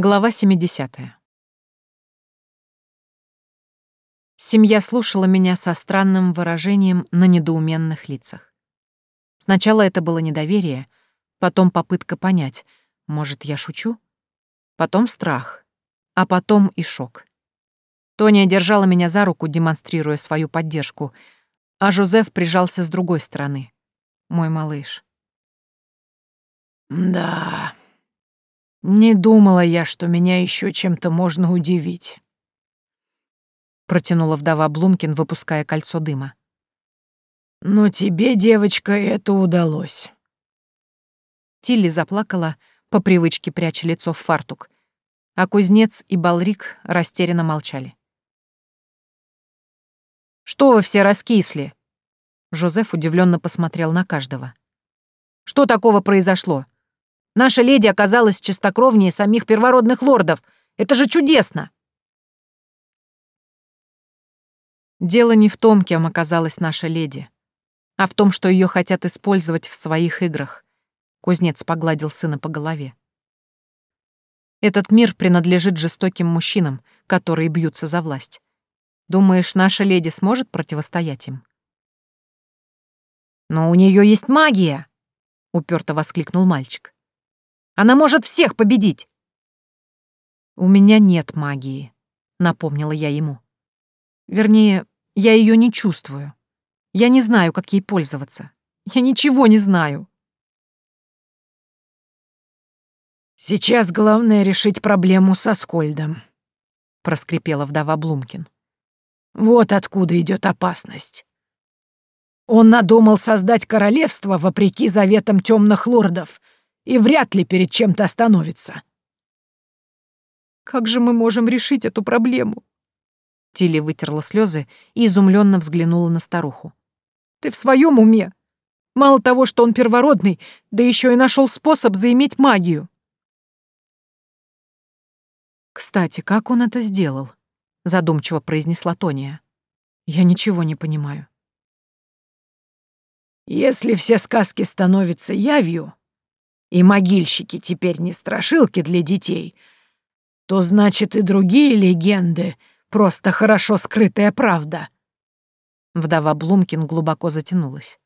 Глава 70. Семья слушала меня со странным выражением на недоуменных лицах. Сначала это было недоверие, потом попытка понять, может, я шучу? Потом страх, а потом и шок. Тоня держала меня за руку, демонстрируя свою поддержку, а Жозеф прижался с другой стороны. Мой малыш. «Да», не думала я, что меня еще чем-то можно удивить. Протянула вдова Блумкин, выпуская кольцо дыма. Но тебе, девочка, это удалось. Тилли заплакала, по привычке пряча лицо в фартук, а кузнец и Балрик растерянно молчали. «Что вы все раскисли?» Жозеф удивленно посмотрел на каждого. «Что такого произошло? Наша леди оказалась чистокровнее самих первородных лордов. Это же чудесно!» Дело не в том, кем оказалась наша леди, а в том, что ее хотят использовать в своих играх. Кузнец погладил сына по голове. Этот мир принадлежит жестоким мужчинам, которые бьются за власть. Думаешь, наша леди сможет противостоять им? Но у нее есть магия! уперто воскликнул мальчик. Она может всех победить!» «У меня нет магии», — напомнила я ему. «Вернее, я ее не чувствую. Я не знаю, как ей пользоваться. Я ничего не знаю». «Сейчас главное решить проблему со Скольдом», — проскрипела вдова Блумкин. «Вот откуда идет опасность. Он надумал создать королевство вопреки заветам темных лордов — и вряд ли перед чем-то остановится. «Как же мы можем решить эту проблему?» Тилли вытерла слезы и изумленно взглянула на старуху. «Ты в своем уме? Мало того, что он первородный, да еще и нашел способ заиметь магию». «Кстати, как он это сделал?» — задумчиво произнесла Тония. «Я ничего не понимаю». «Если все сказки становятся явью, и могильщики теперь не страшилки для детей, то значит и другие легенды — просто хорошо скрытая правда». Вдова Блумкин глубоко затянулась.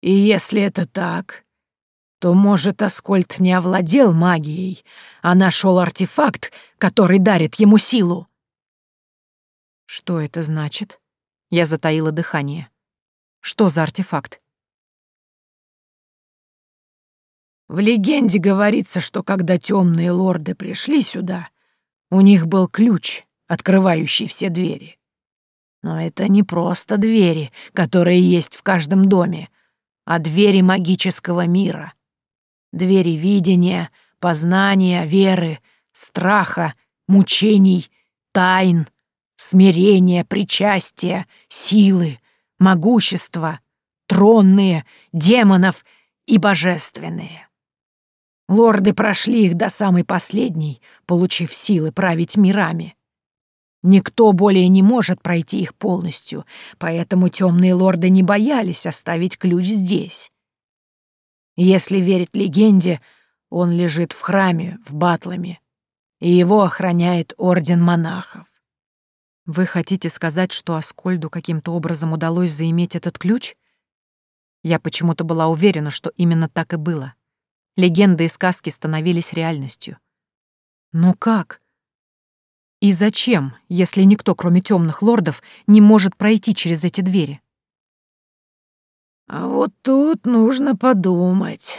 «И если это так, то, может, Аскольд не овладел магией, а нашел артефакт, который дарит ему силу?» «Что это значит?» Я затаила дыхание. «Что за артефакт?» В легенде говорится, что когда темные лорды пришли сюда, у них был ключ, открывающий все двери. Но это не просто двери, которые есть в каждом доме, а двери магического мира. Двери видения, познания, веры, страха, мучений, тайн, смирения, причастия, силы, могущества, тронные, демонов и божественные. Лорды прошли их до самой последней, получив силы править мирами. Никто более не может пройти их полностью, поэтому темные лорды не боялись оставить ключ здесь. Если верить легенде, он лежит в храме в Батламе, и его охраняет Орден Монахов. Вы хотите сказать, что Аскольду каким-то образом удалось заиметь этот ключ? Я почему-то была уверена, что именно так и было. Легенды и сказки становились реальностью. Но как? И зачем, если никто, кроме темных лордов, не может пройти через эти двери? А вот тут нужно подумать.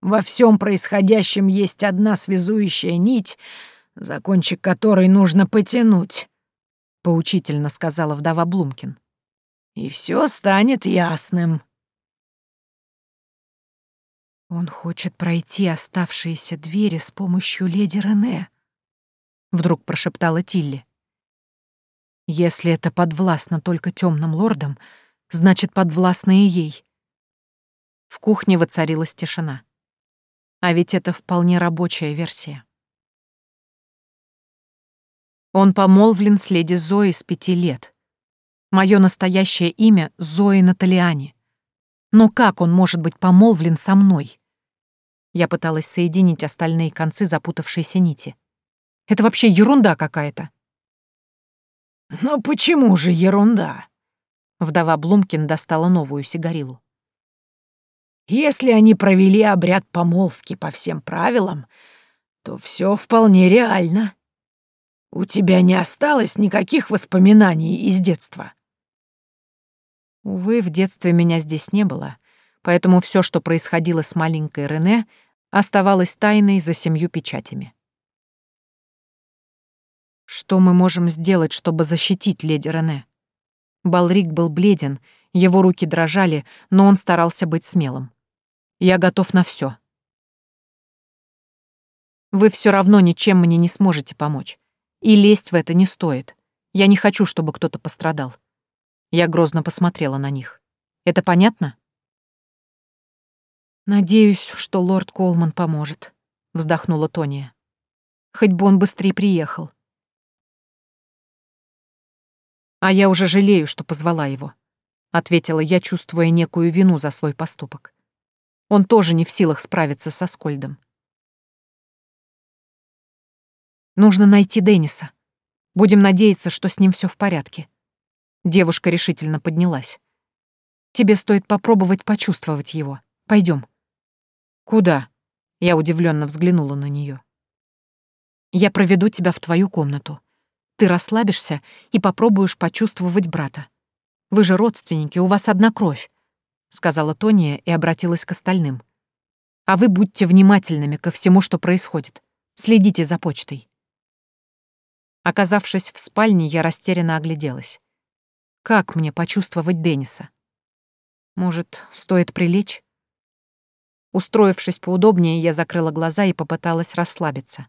Во всем происходящем есть одна связующая нить, за кончик которой нужно потянуть, — поучительно сказала вдова Блумкин. И все станет ясным. Он хочет пройти оставшиеся двери с помощью леди Рене, вдруг прошептала Тилли. Если это подвластно только темным лордам, значит, подвластно и ей. В кухне воцарилась тишина. А ведь это вполне рабочая версия. Он помолвлен с леди Зоей с пяти лет. Мое настоящее имя — Зои Наталиани. Но как он может быть помолвлен со мной? Я пыталась соединить остальные концы запутавшейся нити. Это вообще ерунда какая-то. «Но почему же ерунда?» Вдова Блумкин достала новую сигарилу. «Если они провели обряд помолвки по всем правилам, то все вполне реально. У тебя не осталось никаких воспоминаний из детства?» Увы, в детстве меня здесь не было, поэтому все, что происходило с маленькой Рене, оставалось тайной за семью печатями. Что мы можем сделать, чтобы защитить леди Рене? Балрик был бледен, его руки дрожали, но он старался быть смелым. Я готов на все. Вы все равно ничем мне не сможете помочь. И лезть в это не стоит. Я не хочу, чтобы кто-то пострадал. Я грозно посмотрела на них. Это понятно? «Надеюсь, что лорд Колман поможет», — вздохнула Тония. «Хоть бы он быстрее приехал». «А я уже жалею, что позвала его», — ответила я, чувствуя некую вину за свой поступок. Он тоже не в силах справиться со Скольдом. «Нужно найти Денниса. Будем надеяться, что с ним все в порядке». Девушка решительно поднялась. «Тебе стоит попробовать почувствовать его. Пойдем. «Куда?» — я удивленно взглянула на нее. «Я проведу тебя в твою комнату. Ты расслабишься и попробуешь почувствовать брата. Вы же родственники, у вас одна кровь», — сказала Тония и обратилась к остальным. «А вы будьте внимательными ко всему, что происходит. Следите за почтой». Оказавшись в спальне, я растерянно огляделась. Как мне почувствовать Денниса? Может, стоит прилечь? Устроившись поудобнее, я закрыла глаза и попыталась расслабиться.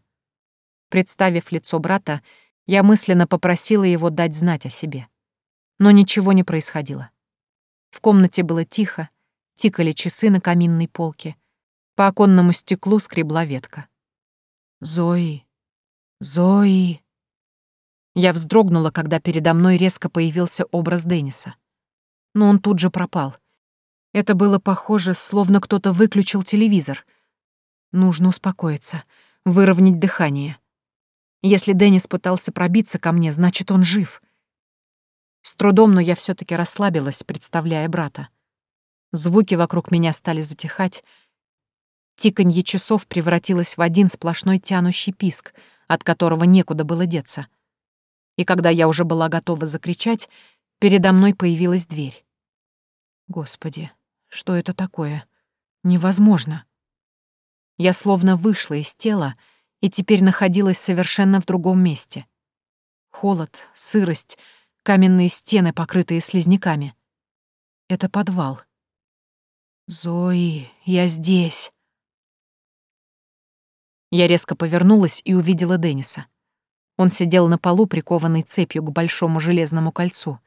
Представив лицо брата, я мысленно попросила его дать знать о себе. Но ничего не происходило. В комнате было тихо, тикали часы на каминной полке, по оконному стеклу скребла ветка. «Зои! Зои!» Я вздрогнула, когда передо мной резко появился образ Денниса. Но он тут же пропал, это было похоже, словно кто-то выключил телевизор. Нужно успокоиться, выровнять дыхание. Если Деннис пытался пробиться ко мне, значит, он жив. С трудом, но я все таки расслабилась, представляя брата. Звуки вокруг меня стали затихать. Тиканье часов превратилось в один сплошной тянущий писк, от которого некуда было деться. И когда я уже была готова закричать, передо мной появилась дверь. Господи, что это такое? Невозможно. Я словно вышла из тела и теперь находилась совершенно в другом месте. Холод, сырость, каменные стены, покрытые слизняками. Это подвал. «Зои, я здесь!» Я резко повернулась и увидела Денниса. Он сидел на полу, прикованный цепью к большому железному кольцу.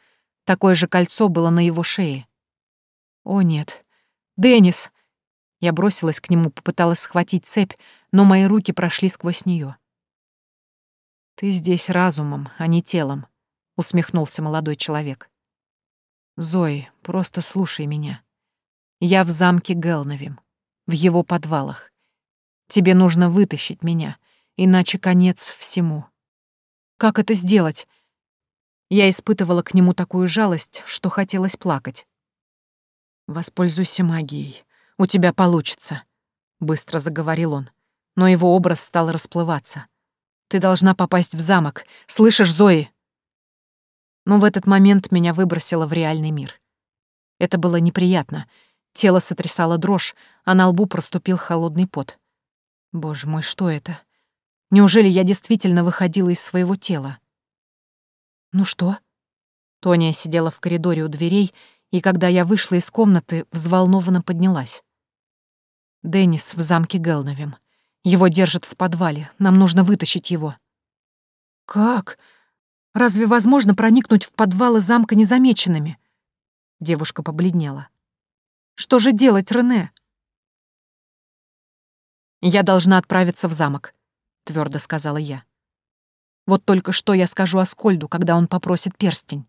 Такое же кольцо было на его шее. О нет. Деннис! Я бросилась к нему, попыталась схватить цепь, но мои руки прошли сквозь нее. «Ты здесь разумом, а не телом», — усмехнулся молодой человек. «Зои, просто слушай меня. Я в замке Гелновим, в его подвалах. Тебе нужно вытащить меня, иначе конец всему. Как это сделать?» Я испытывала к нему такую жалость, что хотелось плакать. «Воспользуйся магией. У тебя получится», — быстро заговорил он. Но его образ стал расплываться. «Ты должна попасть в замок. Слышишь, Зои?» Но в этот момент меня выбросило в реальный мир. Это было неприятно. Тело сотрясало дрожь, а на лбу проступил холодный пот. Боже мой, что это? Неужели я действительно выходила из своего тела? «Ну что?» Тоня сидела в коридоре у дверей и когда я вышла из комнаты, взволнованно поднялась. Деннис в замке Гелновим. Его держат в подвале, нам нужно вытащить его. Как? Разве возможно проникнуть в подвалы замка незамеченными? Девушка побледнела. Что же делать, Рене? Я должна отправиться в замок, твердо сказала я. Вот только что я скажу Аскольду, когда он попросит перстень.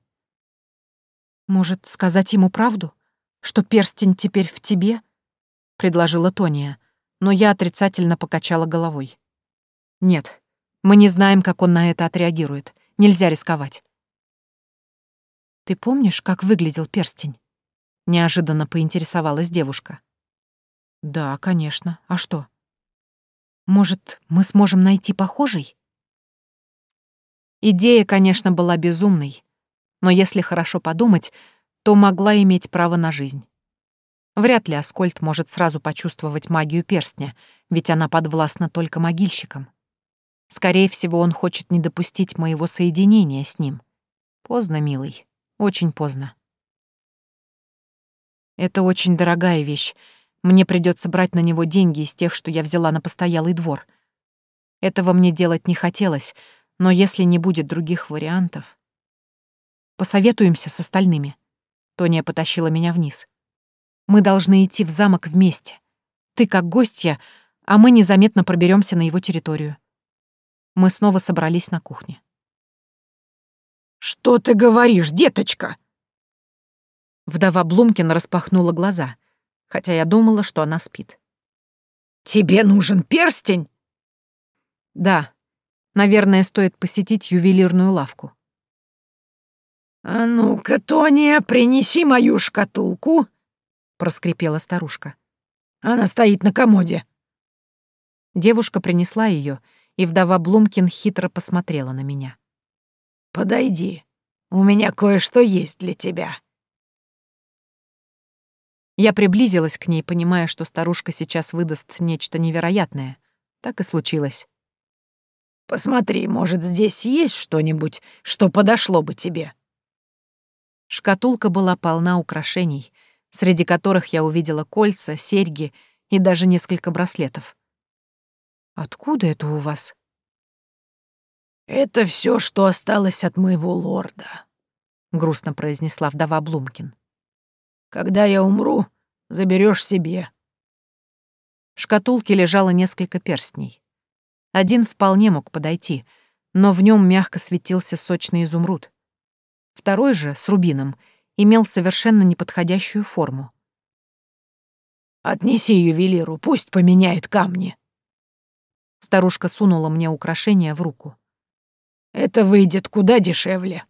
«Может, сказать ему правду? Что перстень теперь в тебе?» — предложила Тония. но я отрицательно покачала головой. Нет, мы не знаем, как он на это отреагирует. Нельзя рисковать. «Ты помнишь, как выглядел перстень?» Неожиданно поинтересовалась девушка. «Да, конечно. А что?» «Может, мы сможем найти похожий?» Идея, конечно, была безумной, но если хорошо подумать, то могла иметь право на жизнь. Вряд ли Аскольд может сразу почувствовать магию перстня, ведь она подвластна только могильщикам. Скорее всего, он хочет не допустить моего соединения с ним. Поздно, милый, очень поздно. Это очень дорогая вещь. Мне придется брать на него деньги из тех, что я взяла на постоялый двор. Этого мне делать не хотелось, но если не будет других вариантов... Посоветуемся с остальными. Тония потащила меня вниз. Мы должны идти в замок вместе. Ты как гостья, а мы незаметно проберемся на его территорию. Мы снова собрались на кухне. «Что ты говоришь, деточка?» Вдова Блумкин распахнула глаза, хотя я думала, что она спит. «Тебе нужен перстень?» «Да. Наверное, стоит посетить ювелирную лавку». «А ну-ка, Тония, принеси мою шкатулку проскрипела старушка. «Она стоит на комоде». Девушка принесла ее, и вдова Блумкин хитро посмотрела на меня. «Подойди, у меня кое-что есть для тебя». Я приблизилась к ней, понимая, что старушка сейчас выдаст нечто невероятное. Так и случилось. «Посмотри, может, здесь есть что-нибудь, что подошло бы тебе?» Шкатулка была полна украшений — среди которых я увидела кольца, серьги и даже несколько браслетов. «Откуда это у вас?» «Это все, что осталось от моего лорда», — грустно произнесла вдова Блумкин. «Когда я умру, заберешь себе». В шкатулке лежало несколько перстней. Один вполне мог подойти, но в нем мягко светился сочный изумруд. Второй же, с рубином, имел совершенно неподходящую форму. «Отнеси ювелиру, пусть поменяет камни». Старушка сунула мне украшение в руку. «Это выйдет куда дешевле».